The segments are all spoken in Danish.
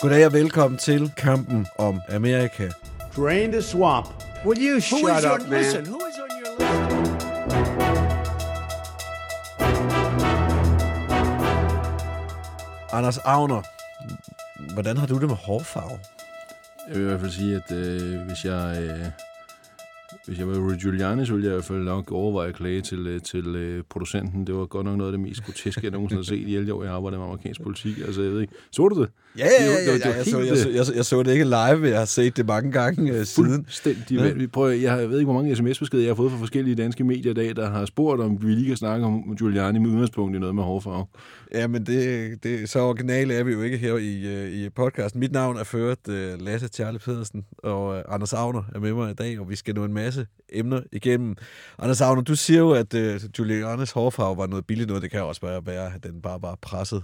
Goddag og velkommen til kampen om Amerika. Drain the swamp. Will you Who shut is your, up, man? listen, who is on your list? Anders Agner, hvordan har du det med hårfarve? Jeg vil i hvert fald sige, at øh, hvis jeg... Øh, hvis jeg var Rudy Giuliani, så ville jeg i hvert fald nok overveje at klage til, øh, til øh, producenten. Det var godt nok noget af det mest groteske, jeg nogensinde har set i alle år, jeg arbejdede med amerikansk politik. Altså, jeg ved ikke. Så du det? Ja, Det var- det var- det var jeg, så, helt, jeg, så, jeg, så, jeg så det ikke live, men jeg har set det mange gange øh, siden. Fuldstændig. Ja. Ja. Prøv, at- jeg, jeg ved ikke, hvor mange sms-beskeder jeg har fået fra forskellige danske medier i dag, der har spurgt, om vi lige kan snakke om Giuliani med udgangspunkt i noget med hårfarve. Ja, men det, det, så originale er vi jo ikke her i, i podcasten. Mit navn er ført uh, Lasse Charlie Pedersen, og uh, Anders Agner er med mig i dag, og vi skal nå en masse emner igennem. Anders Agner, du siger jo, at uh, Julianes hårfarve var noget billigt noget. Det kan også bare være, at den bare var presset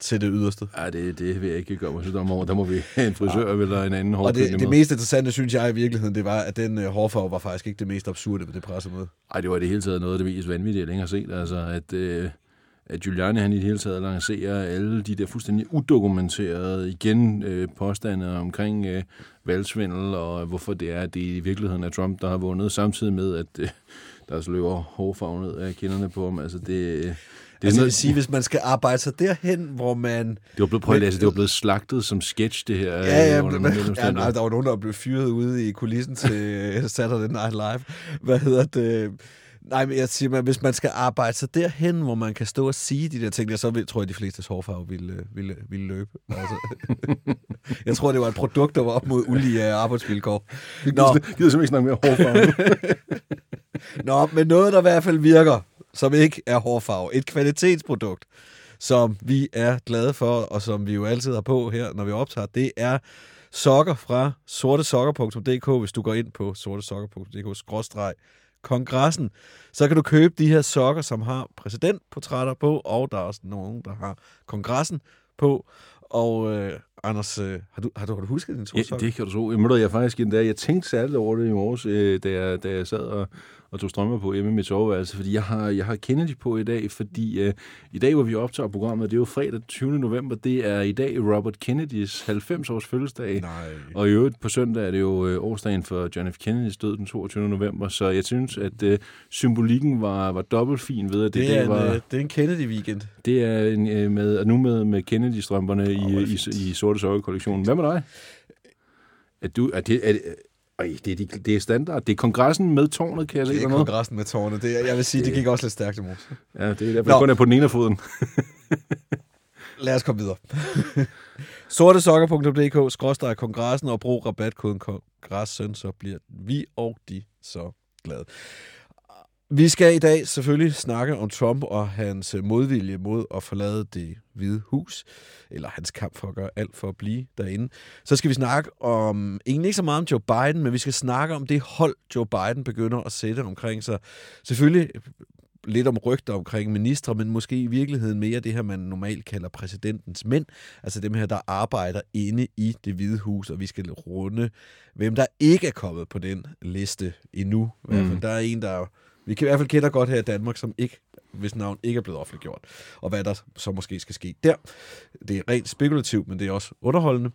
til det yderste. Ja, det, det vil jeg ikke gøre mig om over. Der må vi have en frisør ja. eller en anden Og hårklippende det, det med. mest interessante, synes jeg i virkeligheden, det var, at den uh, hårfarve var faktisk ikke det mest absurde ved det pressemøde. Ej, det var det hele taget noget af det mest vanvittige, jeg længere har set. Altså, at, øh, at Giuliani han i det hele taget lancerer alle de der fuldstændig udokumenterede igen øh, påstande omkring øh, valgsvindel, og hvorfor det er, at det i virkeligheden er Trump, der har vundet, samtidig med, at øh, der så løber hårfarve ned af kinderne på ham. Altså, det, det, er Altså, noget, vil sige, hvis man skal arbejde sig derhen, hvor man... det var blevet, prøv at læse, det var blevet slagtet som sketch, det her. Ja, ja, øh, men, ja nej, der var nogen, der blev fyret ude i kulissen til øh, Saturday Night Live. Hvad hedder det? Nej, men jeg siger, men hvis man skal arbejde sig derhen, hvor man kan stå og sige de der ting, der, så vil, tror jeg, at de fleste hårfarve ville, øh, ville, ville løbe. Altså, jeg tror, det var et produkt, der var op mod ulige øh, arbejdsvilkår. Nå, gider, gider simpelthen ikke snakke mere hårfarve. nå, men noget, der i hvert fald virker, som ikke er hårfarve. Et kvalitetsprodukt, som vi er glade for, og som vi jo altid har på her, når vi optager, det er sokker fra sortesokker.dk. Hvis du går ind på kongressen, så kan du købe de her sokker, som har præsidentportrætter på, og der er også nogen, der har kongressen på. Og øh, Anders, øh, har, du, har, du, har du husket din Ja, sokker? det kan du tro. Jeg, må jeg faktisk endda, jeg tænkte særligt over det i morges, øh, da, jeg, da jeg sad og, og tog strømmer på hjemme i mit soveværelse, fordi jeg har, jeg har Kennedy på i dag, fordi øh, i dag, hvor vi optager programmet, det er jo fredag 20. november, det er i dag Robert Kennedys 90-års fødselsdag. Nej. Og i øvrigt på søndag er det jo øh, årsdagen for John F. Kennedys død den 22. november, så jeg synes, at øh, symbolikken var, var dobbelt fin ved, at det, Det, det, er en, var, øh, det er en Kennedy-weekend. det er en, øh, med, og nu med, med Kennedy-strømperne Åh, i, er det i, fint. I, sorte sokker-kollektionen. Hvad med dig? Er du, er det, er det, øj, det, er, de- det er standard. Det er kongressen med tårnet, kan jeg se Det er dernede. kongressen med tårne. Det, jeg vil sige, det gik også lidt stærkt i morges. Ja, det er derfor, Nå. jeg kun er på den ene af foden. Lad os komme videre. sortesokker.dk, skråstrej kongressen og brug rabatkoden kongressen, så bliver vi og de så glade. Vi skal i dag selvfølgelig snakke om Trump og hans modvilje mod at forlade det hvide hus, eller hans kamp for at gøre alt for at blive derinde. Så skal vi snakke om, egentlig ikke så meget om Joe Biden, men vi skal snakke om det hold, Joe Biden begynder at sætte omkring sig. Selvfølgelig lidt om rygter omkring ministre, men måske i virkeligheden mere det her, man normalt kalder præsidentens mænd. Altså dem her, der arbejder inde i det hvide hus, og vi skal runde, hvem der ikke er kommet på den liste endnu. I hvert fald. Mm. Der er en, der vi kan i hvert fald kender godt her i Danmark, som ikke hvis navn ikke er blevet offentliggjort, og hvad der så måske skal ske der. Det er rent spekulativt, men det er også underholdende.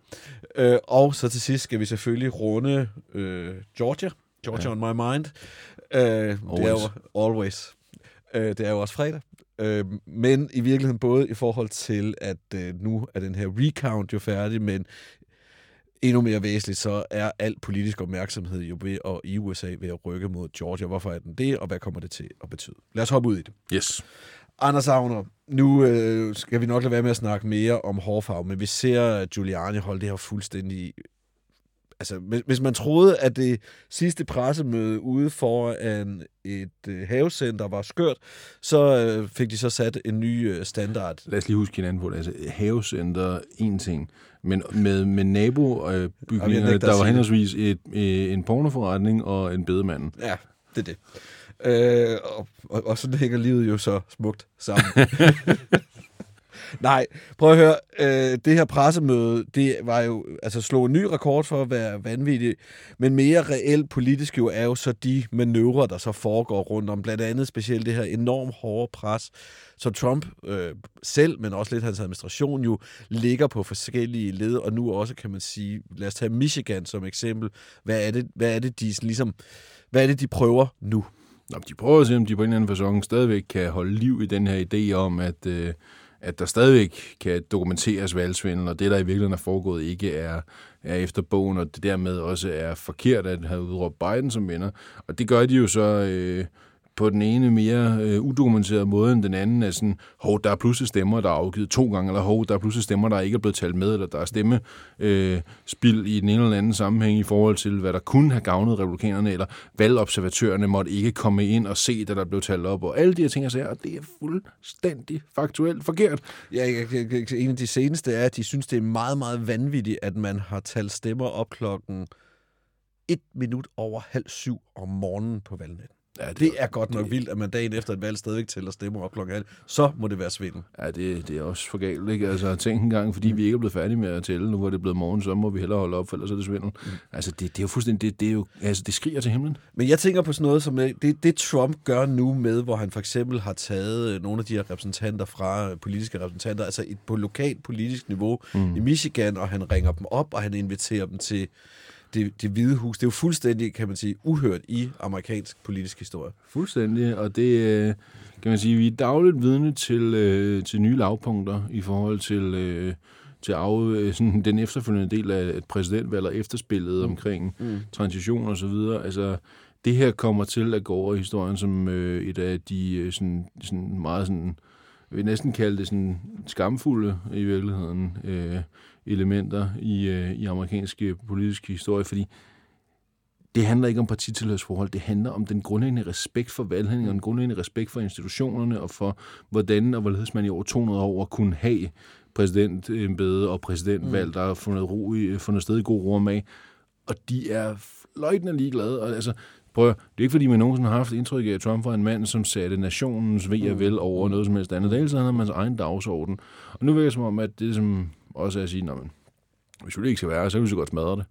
Øh, og så til sidst skal vi selvfølgelig runde øh, Georgia. Georgia ja. On my mind. Øh, det er jo Always. always. Øh, det er jo også fredag. Øh, men i virkeligheden både i forhold til, at øh, nu er den her recount jo færdig, men endnu mere væsentligt, så er al politisk opmærksomhed jo ved, og i USA ved at rykke mod Georgia. Hvorfor er den det, og hvad kommer det til at betyde? Lad os hoppe ud i det. Yes. Anders Agner, nu øh, skal vi nok lade være med at snakke mere om hårfarve, men vi ser at Giuliani holde det her fuldstændig... Altså, hvis, hvis man troede, at det sidste pressemøde ude foran et øh, havecenter var skørt, så øh, fik de så sat en ny øh, standard. Lad os lige huske hinanden på det. Altså, havecenter, en ting. Men med, med nabobygningerne, at der var henholdsvis et, øh, en pornoforretning og en bedemand. Ja, det er det. Øh, og, og, og sådan hænger livet jo så smukt sammen. Nej, prøv at høre. Øh, det her pressemøde, det var jo, altså slå en ny rekord for at være vanvittigt, men mere reelt politisk jo er jo så de manøvrer, der så foregår rundt om, blandt andet specielt det her enormt hårde pres, så Trump øh, selv, men også lidt hans administration jo, ligger på forskellige led, og nu også kan man sige, lad os tage Michigan som eksempel. Hvad er det, hvad er det de sådan ligesom, hvad er det, de prøver nu? Nå, de prøver at se, om de på en eller anden fasong stadigvæk kan holde liv i den her idé om, at, øh, at der stadigvæk kan dokumenteres valgsvindel, og det, der i virkeligheden er foregået, ikke er, er efter bogen, og det dermed også er forkert at have udråbt Biden som vinder. Og det gør de jo så... Øh, på den ene mere øh, udokumenterede måde end den anden, er sådan, hov, der er pludselig stemmer, der er afgivet to gange, eller hov, der er pludselig stemmer, der ikke er blevet talt med, eller der er stemme øh, spil i den ene eller anden sammenhæng i forhold til, hvad der kunne have gavnet republikanerne, eller valgobservatørerne måtte ikke komme ind og se, da der blev talt op, og alle de her ting, jeg siger, og det er fuldstændig faktuelt forkert. Ja, en af de seneste er, at de synes, det er meget, meget vanvittigt, at man har talt stemmer op klokken et minut over halv syv om morgenen på valgnatten. Ja, Det er godt nok vildt, at man dagen efter et valg stadigvæk tæller stemmer op klokken halv. Så må det være svindel. Ja, det, det er også for galt, ikke? Altså, tænk en gang, fordi vi ikke er blevet færdige med at tælle, nu hvor det er blevet morgen, så må vi hellere holde op, for ellers er det svindel. Mm. Altså, det, det er jo fuldstændig, det, det er jo, altså, det skriger til himlen. Men jeg tænker på sådan noget som øh, det, det Trump gør nu med, hvor han for eksempel har taget øh, nogle af de her repræsentanter fra øh, politiske repræsentanter, altså et, på lokalt politisk niveau mm. i Michigan, og han ringer dem op, og han inviterer dem til det, det hvide hus. Det er jo fuldstændig, kan man sige, uhørt i amerikansk politisk historie. Fuldstændig, og det øh, kan man sige, vi er dagligt vidne til, øh, til nye lavpunkter i forhold til, øh, til af, øh, sådan, den efterfølgende del af et præsidentvalg og efterspillet mm. omkring mm. transition og så videre. Altså, det her kommer til at gå over i historien som øh, et af de øh, sådan, sådan meget sådan, jeg vil næsten kalde det sådan skamfulde i virkeligheden øh, elementer i, øh, i amerikanske politiske historie, fordi det handler ikke om partitilhørsforhold, det handler om den grundlæggende respekt for valghandlingen, og den grundlæggende respekt for institutionerne, og for hvordan og hvorledes man i over 200 år kunne have præsidentembede og præsidentvalg, mm. der har fundet, ro i, fundet sted i god ro med. Og de er fløjtende ligeglade. Og altså, prøv det er ikke fordi, man nogensinde har haft indtryk af, at Trump var en mand, som satte nationens ved og vel over noget som helst andet. Det hele tiden havde man hans egen dagsorden. Og nu virker det som om, at det som også er at sige, men hvis vi ikke skal være, så kan vi så godt smadre det.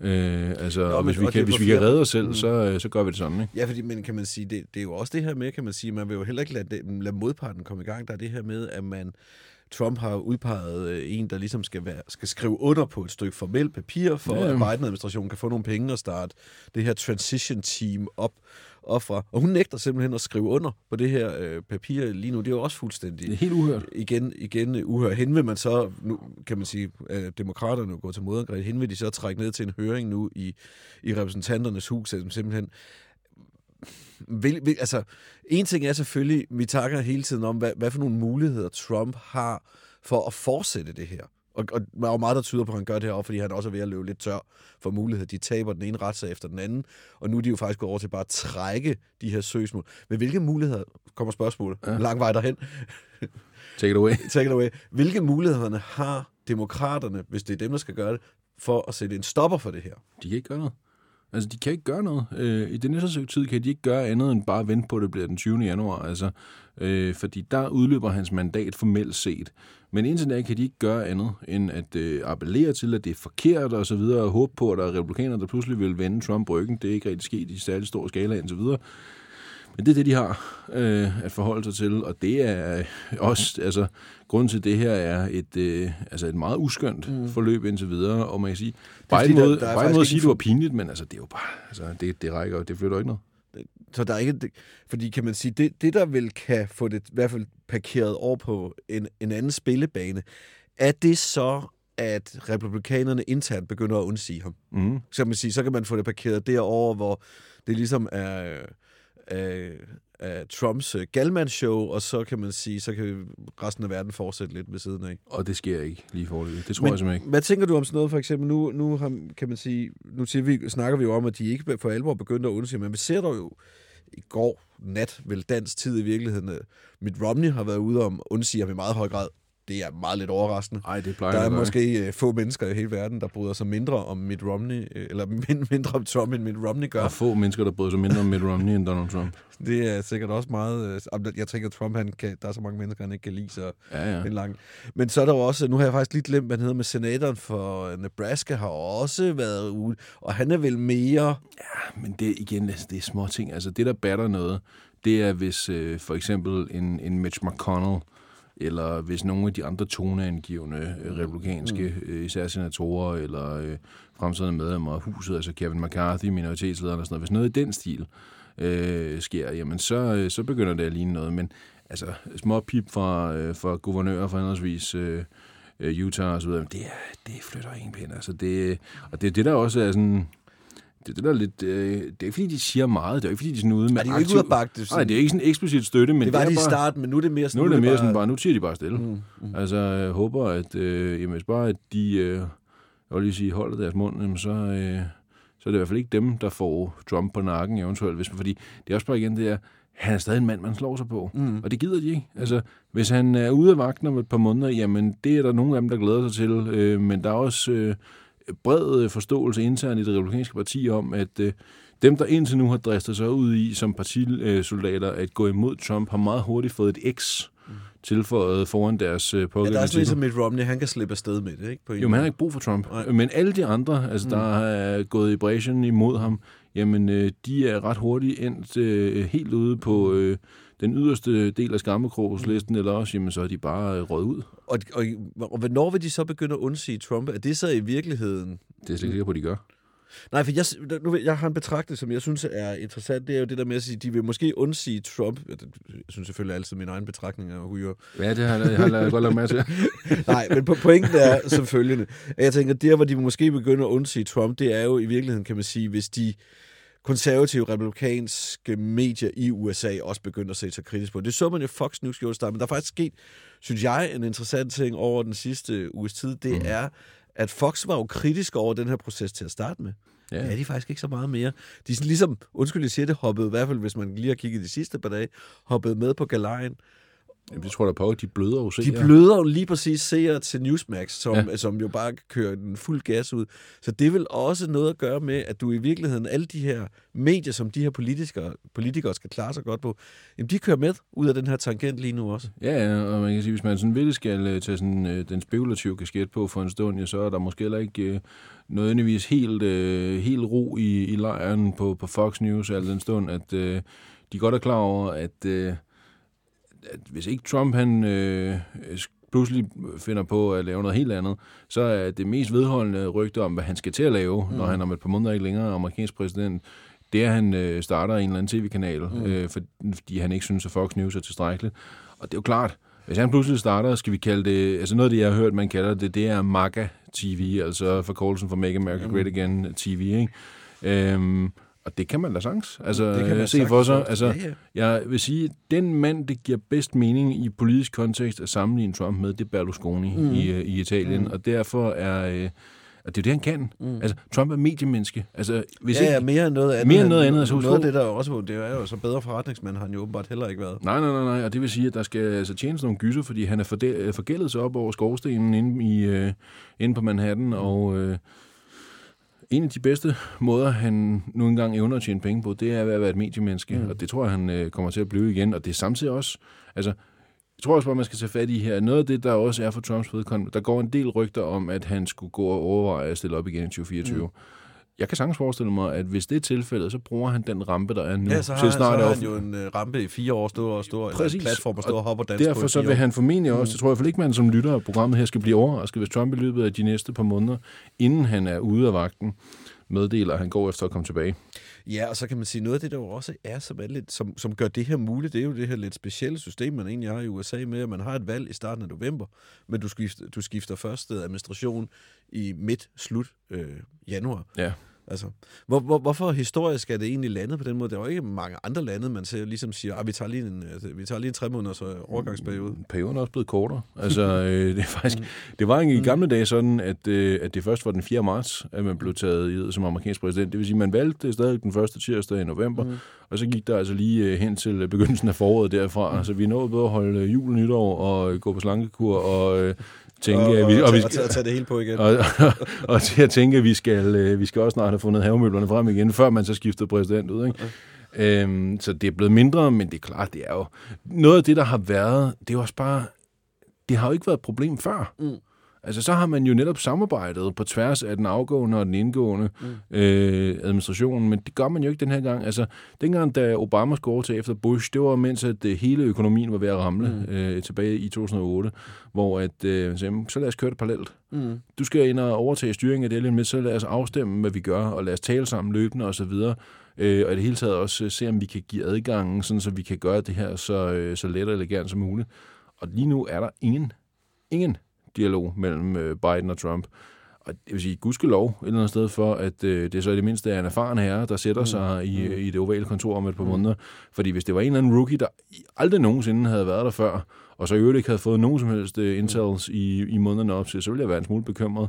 Mm. Øh, altså, Nå, og men- hvis vi kan, hvis vi kan redde os selv, Mm. så, øh, så gør vi det sådan, ikke? Ja, fordi, men kan man sige, det, det er jo også det her med, kan man sige, man vil jo heller ikke lade, lade modparten komme i gang. Der er det her med, at man Trump har udpeget øh, en, der ligesom skal, være, skal skrive under på et stykke formelt papir, for Ja. at Biden-administrationen kan få nogle penge og starte det her transition team op. op fra. Og hun nægter simpelthen at skrive under på det her øh, papir lige nu. Det er jo også fuldstændig Det er helt uhørt. igen, igen øh, uhør. Hende vil man så, nu kan man sige, at demokraterne går til modangreb, hende vil de så trække ned til en høring nu i, i repræsentanternes hus, som simpelthen vil, vil, altså, en ting er selvfølgelig, vi takker hele tiden om, hvad, hvad for nogle muligheder Trump har for at fortsætte det her. Og, og der er jo meget, der tyder på, at han gør det her, fordi han også er ved at løbe lidt tør for muligheder. De taber den ene retssag efter den anden, og nu er de jo faktisk gået over til bare at trække de her søgsmål. Men hvilke muligheder, kommer spørgsmålet, ja. lang vej derhen, Take it away. take it away. Hvilke mulighederne har demokraterne, hvis det er dem, der skal gøre det, for at sætte en stopper for det her? De kan ikke gøre noget. Altså, de kan ikke gøre noget. Øh, I den næste stykke tid kan de ikke gøre andet end bare vente på, at det bliver den 20. januar. Altså, øh, fordi der udløber hans mandat formelt set. Men indtil da kan de ikke gøre andet end at øh, appellere til, at det er forkert og så videre, og håbe på, at der er republikanere, der pludselig vil vende Trump ryggen. Det er ikke rigtig sket i særlig stor skala og så videre. Men det er det, de har øh, at forholde sig til, og det er også, altså, grunden til det her er et, øh, altså et meget uskyndt mm. forløb indtil videre, og man kan sige, bare en der- måde, der er bare måde at sige, det var pinligt, men altså, det er jo bare, altså, det, det rækker det flytter ikke noget. Så der er ikke, det, fordi kan man sige, det, det der vil kan få det i hvert fald parkeret over på en, en anden spillebane, er det så, at republikanerne internt begynder at undsige ham? Mm. Så man sige, så kan man få det parkeret derover, hvor det ligesom er, er, er Trumps øh, galmandsshow, og så kan man sige, så kan resten af verden fortsætte lidt ved siden af. Og det sker ikke lige forløbet. Det tror jeg simpelthen ikke. Hvad tænker du om sådan noget, for eksempel? Nu, nu har, kan man sige, nu siger vi, snakker vi jo om, at de ikke for alvor begyndte at undsige, men vi ser dog jo i går nat, vel dansk tid i virkeligheden, Mitt Romney har været ude om undsige ham i meget høj grad det er meget lidt overraskende. Nej, det plejer Der er gøre. måske øh, få mennesker i hele verden, der bryder sig mindre om Mitt Romney, øh, eller min- mindre om Trump, end Mitt Romney Der er gør. få mennesker, der bryder sig mindre om Mitt Romney end Donald Trump. Det er sikkert også meget... øh, Jeg tænker, at Trump, han kan, der er så mange mennesker, han ikke kan lide, så Ja, ja. en lang. Men så er der også, nu har jeg faktisk lige glemt, hvad han hedder med senatoren for Nebraska, har også været ude, og han er vel mere... Men det igen, altså, det er små ting. Altså, det, der batter noget, det er, hvis øh, for eksempel en, en Mitch McConnell, eller hvis nogle af de andre toneangivende øh, republikanske, øh, især senatorer, eller øh, fremtidende medlemmer af huset, altså Kevin McCarthy, minoritetslederen og sådan noget, hvis noget i den stil øh, sker, jamen så, øh, så begynder det at ligne noget. Men altså, små pip fra, øh, fra guvernører fra henholdsvis øh, øh, Utah og så videre, det, er- det flytter ingen pind. Altså, det, og det er det, der også er sådan... Det er det, der er lidt... Øh, det er ikke, fordi de siger meget. Det er ikke, fordi de sådan ude med Er de er jo ikke ude at bakke det? Nej, det er ikke sådan eksplicit støtte, men det var er det i bare, starten, men nu er det mere sådan... nu er det mere sådan bare, nu tiger de bare stille. Mm, mm. Altså, jeg håber, at øh, jamen, hvis bare at de, øh, jeg vil lige sige, holder deres mund, jamen, så, øh, så er det i hvert fald ikke dem, der får Trump på nakken eventuelt. Hvis, fordi det er også bare igen det er, han er stadig en mand, man slår sig på. Mm. Og det gider de ikke. Altså, hvis han er ude af vagten om et par måneder, jamen, det er der nogle af dem, der glæder sig til. Øh, men der er også øh, bred øh, forståelse internt i det republikanske parti om, at øh, dem, der indtil nu har dristet sig ud i som partisoldater at gå imod Trump, har meget hurtigt fået et X tilføjet foran deres øh, Ja, pågældende der er sådan en titel. som Mitt Romney, han kan slippe afsted med det, ikke? På Jo, men han har ikke brug for Trump. Nej. Men alle de andre, altså, der er gået i bræschen imod ham, jamen, øh, de er ret hurtigt endt øh, helt ude på øh, den yderste del af skammekrogelslisten, eller også, jamen, så er de bare øh, røget ud. Og, og, og hvornår vil de så begynde at undsige Trump? Er det så i virkeligheden... Det er slet ikke sikker på, at de gør. Nej, for jeg, nu, jeg har en betragtning, som jeg synes er interessant. Det er jo det der med at sige, de vil måske undsige Trump. Jeg synes selvfølgelig altid, at min egen betragtning er hujer. Ja, det har jeg, har jeg godt lagt med til. Nej, men på pointen er som følgende. At Jeg tænker, der hvor de måske begynder at undsige Trump, det er jo i virkeligheden, kan man sige, hvis de konservative republikanske medier i USA også begynder at se sig kritisk på. Det så man jo Fox News gjorde men der er faktisk sket, synes jeg, en interessant ting over den sidste uges tid. Det mm. er, at Fox var jo kritisk over den her proces til at starte med. Ja. Ja. Det er de faktisk ikke så meget mere. De er ligesom, undskyld, jeg siger det, hoppede i hvert fald, hvis man lige har kigget de sidste par dage, hoppede med på galejen. Jamen, det tror jeg da på, at de bløder jo se. De bløder jo lige præcis seere til Newsmax, som, ja. Som jo bare kører den fuld gas ud. Så det vel også noget at gøre med, at du i virkeligheden, alle de her medier, som de her politikere, politikere skal klare sig godt på, jamen de kører med ud af den her tangent lige nu også. Ja, ja, og man kan sige, hvis man sådan vil skal øh, tage sådan, øh, den spekulative kasket på for en stund, ja, så er der måske heller ikke øh, nødvendigvis helt, øh, helt ro i, i lejren på, på Fox News al den stund, at øh, de godt er klar over, at, øh, at hvis ikke Trump han øh, pludselig finder på at lave noget helt andet, så er det mest vedholdende rygte om, hvad han skal til at lave, mm. når han om et par måneder ikke længere er amerikansk præsident, det er, at han øh, starter en eller anden tv-kanal, mm. øh, for, fordi han ikke synes, at Fox News er tilstrækkeligt. Og det er jo klart, hvis han pludselig starter, skal vi kalde det, altså noget af det, jeg har hørt, man kalder det, det er MAGA TV, altså forkortelsen for Make America Great Again TV, ikke? Øhm, og det kan man da sagtens. Altså, Det kan man se sagtens for sig. Altså, Ja, ja. Jeg vil sige, at den mand, det giver bedst mening i politisk kontekst at sammenligne Trump med, det er Berlusconi mm. i, øh, i Italien. Mm. Og derfor er... Øh, og det er det, han kan. Mm. Altså, Trump er mediemenneske. Altså, hvis ja, ja, mere end noget andet. Mere end noget andet, altså, noget af det der er også, det er jo så bedre forretningsmand, har han jo åbenbart heller ikke været. Nej, nej, nej, nej, og det vil sige, at der skal altså tjenes nogle gyser, fordi han er fordel- forgældet sig op over skorstenen inde, i, øh, inde på Manhattan, og øh, en af de bedste måder, han nu engang evner at tjene penge på, det er at være et mediemenneske, mm. og det tror jeg, han øh, kommer til at blive igen, og det er samtidig også, altså, jeg tror også bare, man skal tage fat i her. Noget af det, der også er for Trumps vedkommende, der går en del rygter om, at han skulle gå og overveje at stille op igen i 2024. Mm. Jeg kan sagtens forestille mig, at hvis det er tilfældet, så bruger han den rampe, der er nu. Ja, så har, til han, så har han jo en uh, rampe i fire år, stå og stå, eller en Præcis. platform og stå og, hoppe og danse Derfor så vil år. han formentlig også, det tror jeg i hvert fald ikke, man som lytter af programmet her skal blive overrasket, hvis Trump i løbet af de næste par måneder, inden han er ude af vagten, meddeler, at han går efter at komme tilbage. Ja, og så kan man sige, noget af det, der jo også er, som, er lidt, som, som gør det her muligt, det er jo det her lidt specielle system, man egentlig har i USA med, at man har et valg i starten af november, men du skifter, du skifter først administration i midt-slut øh, januar. Ja. Altså, hvor, hvor, hvorfor historisk er det egentlig landet på den måde? Der er jo ikke mange andre lande, man ser, ligesom siger, at vi tager lige en, altså, vi tager lige en tre måneders øh, overgangsperiode. Perioden er også blevet kortere. Altså, øh, det, er faktisk, det var ikke i gamle dage sådan, at, øh, at det først var den 4. marts, at man blev taget i som amerikansk præsident. Det vil sige, at man valgte stadig den første tirsdag i november, mm. og så gik der altså lige øh, hen til begyndelsen af foråret derfra. Mm. Altså, vi nåede både at holde øh, jul, nytår og øh, gå på slankekur og... Øh, tænke, og, at vi, og, vi og, og tage det hele på igen. og, og, og til at tænke, at vi skal, øh, vi skal også snart have fundet havemøblerne frem igen, før man så skifter præsident ud. Ikke? Øhm, så det er blevet mindre, men det er klart, det er jo... Noget af det, der har været, det er jo også bare... Det har jo ikke været et problem før. Mm. Altså, så har man jo netop samarbejdet på tværs af den afgående og den indgående mm. øh, administration, men det gør man jo ikke den her gang. Altså, dengang, da Obama skulle over til efter Bush, det var mens, at øh, hele økonomien var ved at ramle mm. øh, tilbage i 2008, hvor at, øh, så, så lad os køre det parallelt. Mm. Du skal ind og overtage styringen af det lidt med, så lad os afstemme, hvad vi gør, og lad os tale sammen løbende osv., Øh, og i det hele taget også øh, se, om vi kan give adgangen, sådan så vi kan gøre det her så, øh, så let og elegant som muligt. Og lige nu er der ingen, ingen dialog mellem øh, Biden og Trump. Og det vil sige, gudskelov et eller andet sted for, at øh, det er så i det mindste er en erfaren herre, der sætter sig i, i det ovale kontor om et par måneder. Fordi hvis det var en eller anden rookie, der aldrig nogensinde havde været der før, og så i øvrigt ikke havde fået nogen som helst øh, intels i, i månederne op til, så ville jeg være en smule bekymret.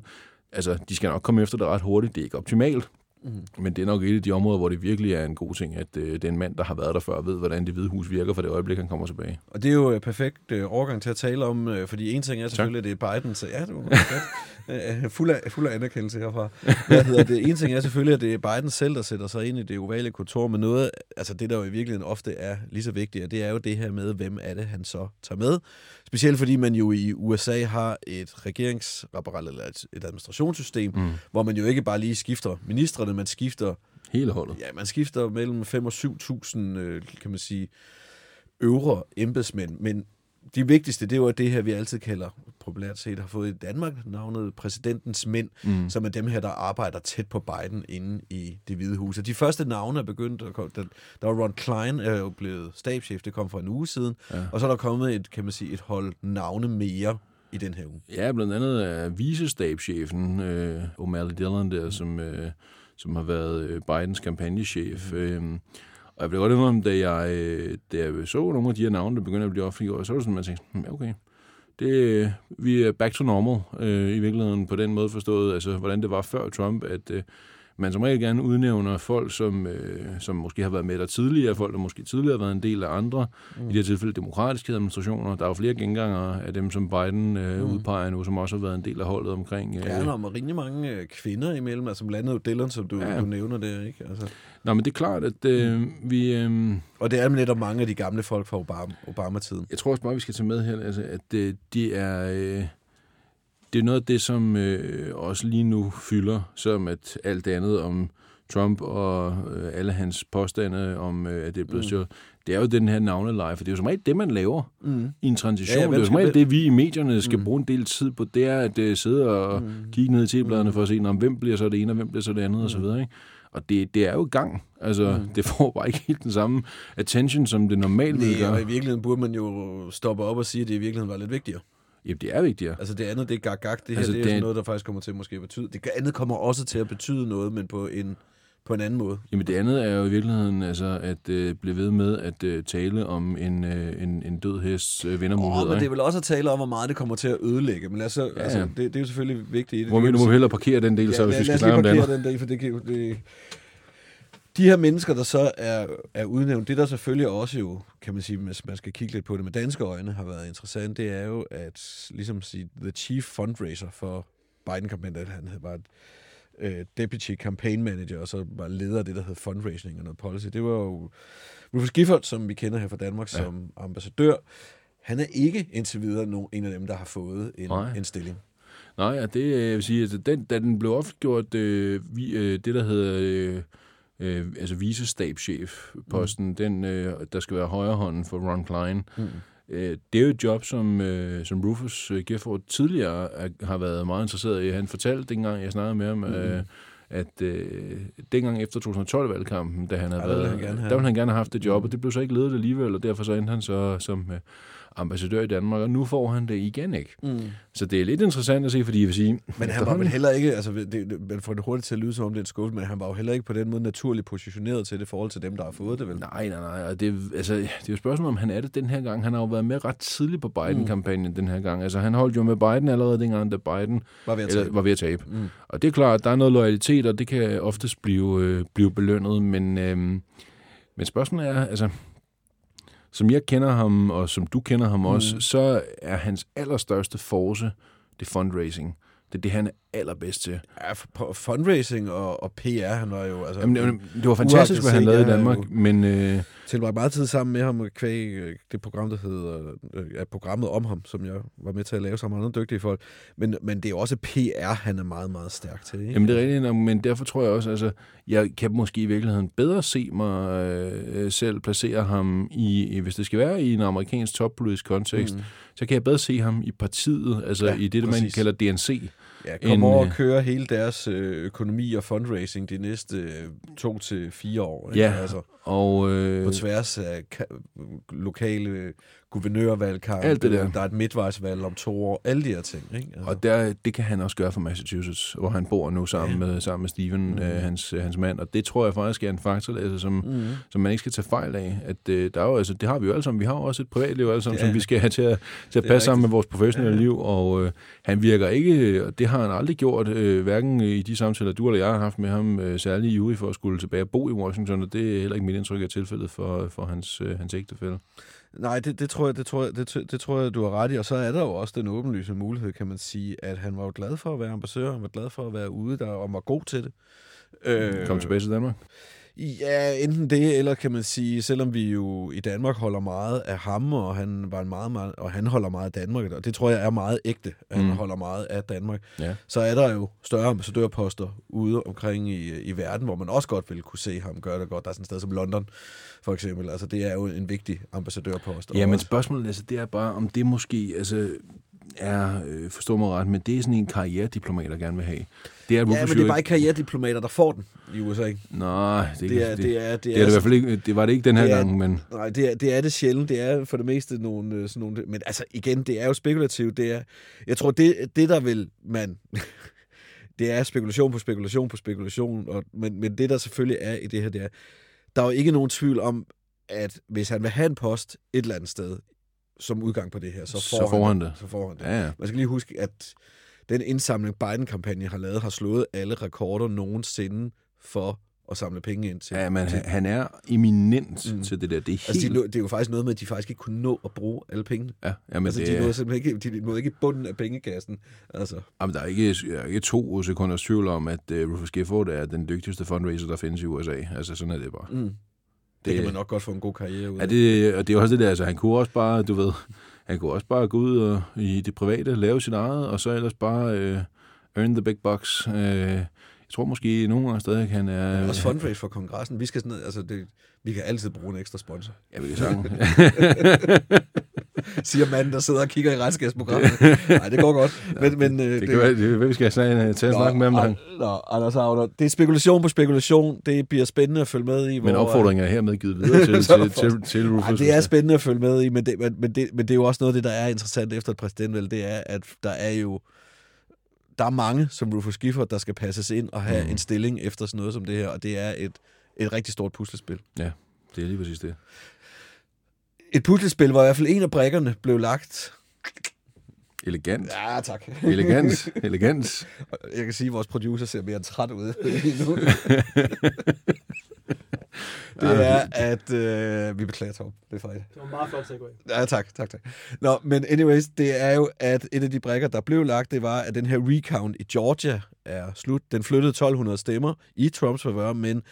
Altså, de skal nok komme efter det ret hurtigt. Det er ikke optimalt, Mm. men det er nok et af de områder, hvor det virkelig er en god ting, at øh, det er en mand, der har været der før, ved, hvordan det hvide hus virker for det øjeblik, han kommer tilbage. Og det er jo øh, perfekt øh, overgang til at tale om, øh, fordi en ting er selvfølgelig, at det er Biden, så ja, det var godt. Øh, fuld, af, fuld af anerkendelse herfra. Hvad hedder det? En ting er selvfølgelig, at det er Biden selv, der sætter sig ind i det ovale kontor, men noget, altså det der jo i virkeligheden ofte er lige så vigtigt, og det er jo det her med, hvem er det, han så tager med. Specielt fordi man jo i USA har et regeringsapparat eller et, et administrationssystem, mm. hvor man jo ikke bare lige skifter ministerne, man skifter Hele holdet. Ja, man skifter mellem 5 og 7.000, øh, kan man sige, øvre embedsmænd. Men de vigtigste, det var det her, vi altid kalder, populært set har fået i Danmark, navnet præsidentens mænd, mm. som er dem her, der arbejder tæt på Biden inde i det hvide hus. Og de første navne er begyndt, at komme- der, der var Ron Klein, er jo blevet stabschef, det kom for en uge siden, ja. og så er der kommet et, kan man sige, et hold navne mere i den her uge. Ja, blandt andet er visestabschefen, øh, O'Malley Dillon der, som, øh, som har været øh, Bidens kampagnechef. Mm. Øh, og jeg blev godt indrømme, da jeg, øh, da jeg så nogle af de her navne, der begyndte at blive offentliggjort, så var det sådan, at man tænkte, "Hmm, okay, det, øh, vi er back to normal øh, i virkeligheden på den måde forstået, altså hvordan det var før Trump, at øh, man som regel gerne udnævner folk, som, øh, som måske har været med der tidligere, folk, der måske tidligere har været en del af andre, mm. i det her tilfælde demokratiske administrationer. Der er jo flere genganger af dem, som Biden øh, mm. udpeger nu, som også har været en del af holdet omkring. Øh, Ja, der er rigtig mange øh, kvinder imellem, altså blandt andet Dillon, som du, ja. Du nævner der, ikke? Altså. Nå, men det er klart, at øh, vi... Øh, Og det er netop mange af de gamle folk fra Obama, Obama-tiden. jeg tror også bare, vi skal tage med her, altså, at øh, det er... Øh, det er noget af det, som øh, også lige nu fylder, som at alt det andet om Trump og øh, alle hans påstande om, øh, at det er blevet mm. det er jo den her navneleje, for det er jo som regel det, man laver Mm. i en transition. Ja, Ja, det er jo som regel det, vi i medierne skal mm. bruge en del tid på, det er at øh, sidde og mm. kigge ned i tebladene for at se, om hvem bliver så det ene, og hvem bliver så det andet, mm. og så videre. Ikke? Og det, det er jo i gang. Altså, mm. det får bare ikke helt den samme attention, som det normalt ville Nej, og i gøre. virkeligheden burde man jo stoppe op og sige, at det i virkeligheden var lidt vigtigere. Jamen, det er vigtigere. Altså det andet, det er gak. Det her, Altså, det er det- noget, der faktisk kommer til måske at betyde. Det andet kommer også til at betyde noget, men på en, på en anden måde. Jamen det andet er jo i virkeligheden altså, at øh, blive ved med at øh, tale om en, øh, en, en død hests øh, vindermuligheder. men det er vel også at tale om, hvor meget det kommer til at ødelægge. Men lad os ja, Ja, altså, ja. det, det, er jo selvfølgelig vigtigt i det. Hvor nu må vi hellere parkere den del, så hvis lad- vi skal snakke om det andet. den del, for det kan jo... Det... De her mennesker, der så er, er udnævnt, det der selvfølgelig også jo, kan man sige, hvis man skal kigge lidt på det med danske øjne, har været interessant, det er jo at ligesom sige, the chief fundraiser for Biden-kampagnen, han hed bare øh, deputy campaign manager, og så var leder af det, der hed fundraising og noget policy. Det var jo Rufus Gifford, som vi kender her fra Danmark ja. Som ambassadør. Han er ikke indtil videre nogen, en af dem, der har fået en, Nej. en stilling. Nej, ja, det øh, jeg vil sige, altså, den, da den blev offentliggjort, øh, vi, øh, det der hedder øh, øh, altså visestabschef-posten, mm. den, øh, der skal være højrehånden for Ron Klein, Mm. øh, det er jo et job, som, øh, som Rufus øh, Gifford tidligere er, har været meget interesseret i. Han fortalte dengang, jeg snakkede med ham, mm. øh, at øh, dengang efter 2012-valgkampen, da han havde Ja, været, han gerne have. der ville han gerne have haft det job, og det blev så ikke ledet alligevel, og derfor så endte han så som øh, ambassadør i Danmark, og nu får han det igen ikke. Mm. Så det er lidt interessant at se, fordi jeg vil sige... Men han var vel heller ikke, altså det, det, man får det hurtigt til at lyde som om det er en skuffelse, men han var jo heller ikke på den måde naturligt positioneret til det i forhold til dem, der har fået det, vel? Nej, nej, nej. Og det, altså, det er jo et spørgsmål, om han er det den her gang. Han har jo været med ret tidligt på Biden-kampagnen mm. den her gang. Altså, han holdt jo med Biden allerede dengang, da Biden Var ved at eller, tabe. var ved at tabe. Mm. Og det er klart, at der er noget loyalitet, og det kan oftest blive, øh, blive belønnet. Men, øh, men spørgsmålet er, altså, som jeg kender ham, og som du kender ham også, Mm. så er hans allerstørste force det fundraising. Det er det, han er allerbedst til. Ja, på fundraising og, og PR, han var jo altså, Jamen, jamen, det var fantastisk, hvad han lavede i Danmark, jo- men øh, tilbragt meget tid sammen med ham kvæg øh, det program, der hedder, øh, ja, programmet om ham, som jeg var med til at lave sammen med andre dygtige folk. Men, men det er også PR, han er meget, meget stærk til. Ikke? Jamen det er rigtigt, men derfor tror jeg også, altså, jeg kan måske i virkeligheden bedre se mig øh, selv placere ham i, hvis det skal være i en amerikansk toppolitisk kontekst, mm. så kan jeg bedre se ham i partiet, altså Ja, i det, man præcis. kalder DNC. Ja, kom en, over og øh, køre hele deres øh, økonomi og fundraising de næste øh, to til fire år. Ikke? Ja, Altså, Og øh, på tværs af ka- lokale guvernørvalgkampe. Alt det der. Der er et midtvejsvalg om to år. Alle de her ting. Ikke? Altså, Og der, det kan han også gøre for Massachusetts, hvor han bor nu sammen, Ja. med, sammen med Steven, mm. øh, hans, øh, hans mand. Og det tror jeg faktisk er en faktor, altså, som, mm. som man ikke skal tage fejl af. At, øh, der er jo, altså, det har vi jo alle sammen. Vi har jo også et privatliv alle sammen, Ja. som vi skal have til at, til at passe sammen med vores professionelle Ja. liv. Og øh, han virker ikke, og det har han aldrig gjort, øh, hverken i de samtaler, du eller jeg har haft med ham, øh, særligt i Uri for at skulle tilbage og bo i Washington, og det er heller ikke mit indtryk af tilfældet for, for hans, øh, hans ægtefælde. Nej, det, det, tror jeg, det, tror jeg, det, det tror jeg, du har ret i. Og så er der jo også den åbenlyse mulighed, kan man sige, at han var jo glad for at være ambassadør, han var glad for at være ude der, og var god til det. Øh, Kom tilbage til Danmark. Ja, enten det, eller kan man sige, selvom vi jo i Danmark holder meget af ham, og han, var en meget, meget, og han holder meget af Danmark, og det tror jeg er meget ægte, at han Mm. holder meget af Danmark, Ja. så er der jo større ambassadørposter ude omkring i, i verden, hvor man også godt vil kunne se ham gøre det godt. Der er sådan et sted som London, for eksempel. Altså, det er jo en vigtig ambassadørpost. Ja, men spørgsmålet altså, det er bare, om det måske altså, er, øh, forstå mig ret, men det er sådan en karrierediplomat, der gerne vil have. Det er Ja, men det er bare ikke. karrierediplomater, der får den i USA. Ikke? Nej, det, Det er, det, det er, det det er det i hvert fald ikke. Det var det ikke den her det er- gang, men Nej, det er, det er det sjældent. Det er for det meste nogle, øh, sådan nogle... Men altså, igen, det er jo spekulativt. Det er, jeg tror, det, det der vil man... det er spekulation på spekulation på spekulation. Og, men, men det, der selvfølgelig er i det her, det er... Der er jo ikke nogen tvivl om, at hvis han vil have en post et eller andet sted, som udgang på det her, så får, Så får han det. Så får han det. ja, ja. Man skal lige huske, at den indsamling, Biden-kampagne har lavet, har slået alle rekorder nogensinde for at samle penge ind til. Ja, men til han- han er eminent Mm. til det der. Det er Altså, helt... de, nå- det er jo faktisk noget med, at de faktisk ikke kunne nå at bruge alle pengene. ja, ja, men altså, det, de er- nåede simpelthen ikke, de nåede ikke bunden af pengekassen. Altså, Jamen, der er ikke, der er ikke to sekunders tvivl om, at uh, Rufus Gifford er den dygtigste fundraiser, der findes i USA. Altså, sådan er det bare. mm. Det, kan man nok godt få en god karriere ud Ja, af. det, og det er også det der, altså han kunne også bare, du ved, han kunne også bare gå ud og i det private, lave sit eget, og så ellers bare øh, earn the big bucks. Øh, jeg tror måske nogle gange stadig, han er... Ja, også fundraise for kongressen. Vi skal sådan noget, altså det, vi kan altid bruge en ekstra sponsor. Ja, vi kan sagen. Siger manden, der sidder og kigger i regnskabsprogrammet. Nej, det går godt. Men, men, øh, det kan være, det, hvad vi skal have til at snakke med ham. Nå, Nå, Anders Agner, det er spekulation på spekulation. Det bliver spændende at følge med i. men hvor- opfordringen er hermed givet videre til, til, til, til Rufus. Ej, det er spændende at følge med i, men det, men, men, det, men det er jo også noget af det, der er interessant efter et præsidentvalg, det er, at der er jo der er mange, som Rufus Gifford, der skal passes ind og have Mm. en stilling efter sådan noget som det her, og det er et, et rigtig stort puslespil. Det er lige præcis det. Et puslespil, hvor i hvert fald en af brækkerne blev lagt. Elegant. Ja, tak. Elegant. Elegant. Jeg kan sige, at vores producer ser mere træt ud lige nu. det er, at... Øh, vi beklager, Tom. Det er fejl. Det var en meget flot segway. Ja, tak, tak, tak. Nå, men anyways, det er jo, at et af de brækker, der blev lagt, det var, at den her recount i Georgia er slut. Den flyttede 1200 stemmer i Trumps favør, men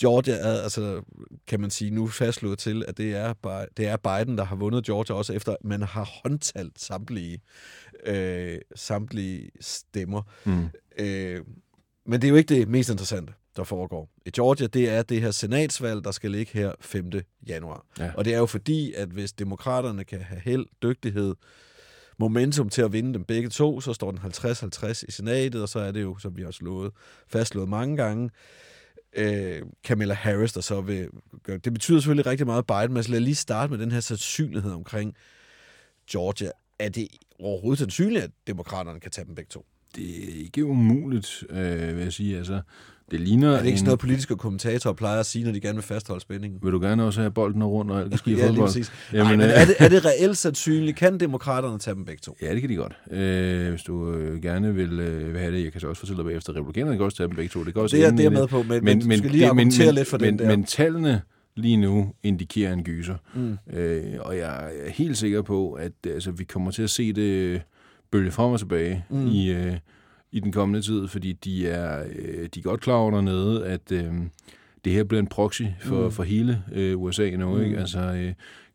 Georgia er, altså, kan man sige, nu fastslået til, at det er, det er Biden, der har vundet Georgia, også efter man har håndtalt samtlige, øh, samtlige stemmer. Mm. Øh, men det er jo ikke det mest interessante, der foregår. I Georgia, det er det her senatsvalg, der skal ligge her 5. januar. Ja. Og det er jo fordi, at hvis demokraterne kan have held, dygtighed, momentum til at vinde dem begge to, så står den 50-50 i senatet, og så er det jo, som vi har slået, fastslået mange gange, øh, Kamala Harris, der så vil gøre. Det betyder selvfølgelig rigtig meget Biden, men lad lige starte med den her sandsynlighed omkring Georgia. Er det overhovedet sandsynligt, at demokraterne kan tage dem begge to? Det er ikke umuligt, øh, vil jeg sige. Altså, det ligner Er det ikke en... sådan noget, politiske kommentatorer plejer at sige, når de gerne vil fastholde spændingen? Vil du gerne også have bolden og rundt og alt ske i Ja, lige fodbold? præcis. Jamen, Ej, men øh, er det, er det reelt sandsynligt? Kan demokraterne tage dem begge to? Ja, det kan de godt. Øh, hvis du øh, gerne vil, øh, vil have det, jeg kan så også fortælle dig bagefter, at republikanerne kan også tage dem begge to. Det, kan også Det er, det er med på, men, men, men skal lige argumentere lidt for men, den der. Men tallene lige nu indikerer en gyser. Mm. Øh, og jeg er helt sikker på, at øh, altså, vi kommer til at se det bølge frem og tilbage mm. i, øh, i den kommende tid, fordi de er, øh, de er godt klar over dernede, at øh, det her bliver en proxy for, Mm. for hele øh, USA nu. Mm. Ikke? Altså, øh,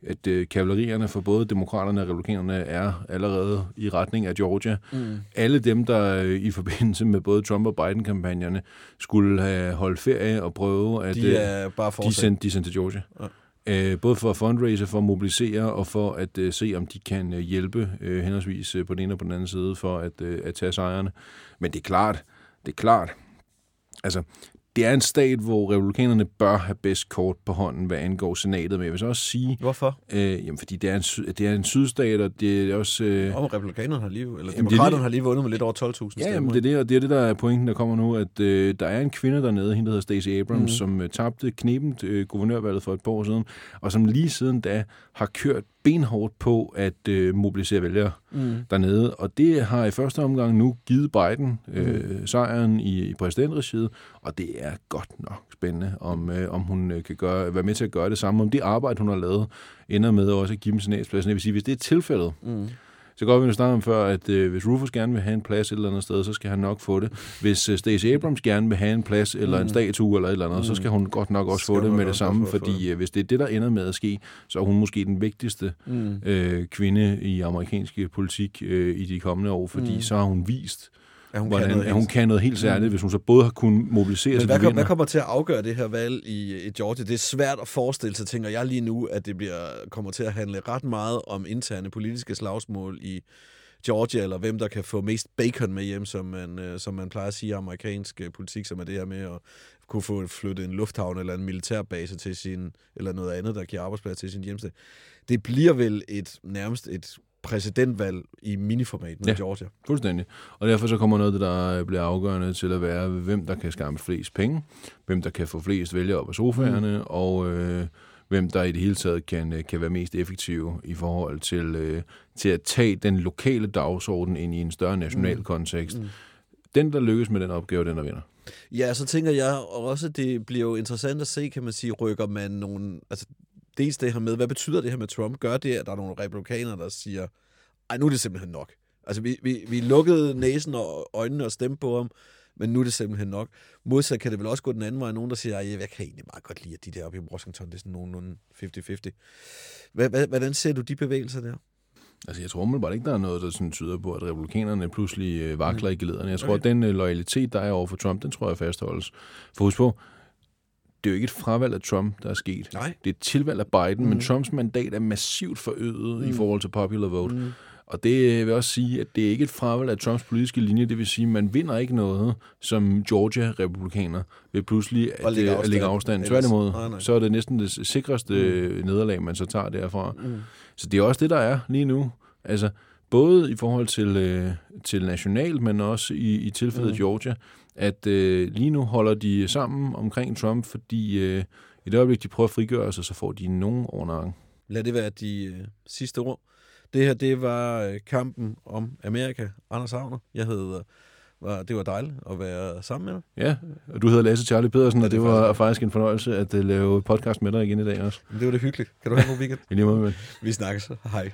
at øh, kavalerierne for både demokraterne og republikanerne er allerede i retning af Georgia. Mm. Alle dem, der øh, i forbindelse med både Trump- og Biden-kampagnerne skulle have holdt ferie og prøve at... De øh, er bare de er fortsat. de er sendt til Georgia. Ja. Øh, både for at fundraise, for at mobilisere og for at øh, se, om de kan øh, hjælpe øh, henholdsvis øh, på den ene og på den anden side for at, øh, at tage sejrene. Men det er klart, det er klart, altså det er en stat, hvor republikanerne bør have bedst kort på hånden, hvad angår senatet. Men jeg vil så også sige, Hvorfor? øh, jamen, fordi det er, en, det er en sydstat, og det er også... Øh, Om republikanerne har lige, eller det er demokraterne lige- har lige vundet med lidt over 12.000 Ja, stemmer. jamen, det er det, og det er det, der er pointen, der kommer nu, at øh, der er en kvinde dernede, hende der hedder Stacey Abrams, mm. som øh, tabte knebent øh, guvernørvalget for et par år siden, og som lige siden da har kørt benhårdt på at øh, mobilisere vælgere Mm. dernede, og det har i første omgang nu givet Biden øh, sejren i, i præsidentregiet, og det er godt nok spændende, om, øh, om hun øh, kan gøre, være med til at gøre det samme, om det arbejde, hun har lavet, ender med også at give dem senatspladsen. Jeg vil sige, hvis det er tilfældet, Mm. Så går vi jo snakke om før, at øh, hvis Rufus gerne vil have en plads et eller andet sted, så skal han nok få det. Hvis øh, Stacey Abrams gerne vil have en plads eller mm. en statue eller et eller andet, mm. så skal hun godt nok også Skal få det med det samme, fordi øh, hvis det er det, der ender med at ske, så er hun måske den vigtigste Mm. øh, kvinde i amerikansk politik øh, i de kommende år, fordi mm. så har hun vist, Ja, hun hvordan, kan noget at hun helt- kan noget helt særligt, Mm. hvis hun så både har kunnet mobilisere Men sig hvad, kom, hvad kommer til at afgøre det her valg i, i Georgia? Det er svært at forestille sig, tænker jeg lige nu, at det bliver, kommer til at handle ret meget om interne politiske slagsmål i Georgia, eller hvem der kan få mest bacon med hjem, som man, øh, som man plejer at sige i amerikansk øh, politik, som er det her med at kunne få flyttet en lufthavn eller en militærbase til sin, eller noget andet, der giver arbejdsplads til sin hjemsted. Det bliver vel et nærmest et præsidentvalg i miniformat med Ja. Georgia. Fuldstændig. Og derfor så kommer noget, der bliver afgørende til at være, hvem der kan skaffe flest penge, hvem der kan få flest vælgere op af sofaerne, mm. og øh, hvem der i det hele taget kan, øh, kan være mest effektive i forhold til, øh, til at tage den lokale dagsorden ind i en større national mm. kontekst. Mm. Den, der lykkes med den opgave, den der vinder. Ja, så tænker jeg også, det bliver jo interessant at se, kan man sige, rykker man nogle... Altså, dels det her med, hvad betyder det her med Trump? Gør det, at der er nogle republikanere, der siger, ej, nu er det simpelthen nok. Altså, vi, vi, vi lukkede næsen og øjnene og stemte på ham, men nu er det simpelthen nok. Modsat kan det vel også gå den anden vej. Nogen, der siger, ej, jeg kan egentlig meget godt lide, at de der oppe i Washington, det er sådan nogenlunde 50-50. Hvad, hvad, hvordan ser du de bevægelser der? Altså, jeg tror umiddelbart ikke, der er noget, der sådan tyder på, at republikanerne pludselig øh, vakler mm. i gelederne. Jeg tror, okay. at den øh, loyalitet, der er over for Trump, den tror jeg fastholdes. For husk på, det er jo ikke et fravalg af Trump, der er sket. Nej. Det er et tilvalg af Biden, mm. Men Trumps mandat er massivt forøget mm. i forhold til popular vote. Mm. Og det vil også sige, at det er ikke et fravalg af Trumps politiske linje. Det vil sige, at man vinder ikke noget, som Georgia-republikaner ved pludselig at, lægge øh, at lægge afstand. afstand. Tværtimod, Nej, nej. så er det næsten det sikreste mm. nederlag, man så tager derfra. Mm. Så det er også det, der er lige nu. Altså, både i forhold til, øh, til national, men også i, i tilfældet mm. Georgia, at øh, lige nu holder de sammen omkring Trump, fordi øh, i det øjeblik, de prøver at frigøre sig, så får de nogen over nakken. Lad det være de øh, sidste ord. Det her, det var øh, kampen om Amerika. Anders Havner. Jeg hedder... Var, det var dejligt at være sammen med dig. Ja, og du hedder Lasse Charlie Pedersen, Ja, og det det er var faktisk- faktisk en fornøjelse at øh, lave podcast med dig igen i dag også. Men det var det hyggeligt. Kan du have en god weekend? I lige måde. Vi snakkes. Hej.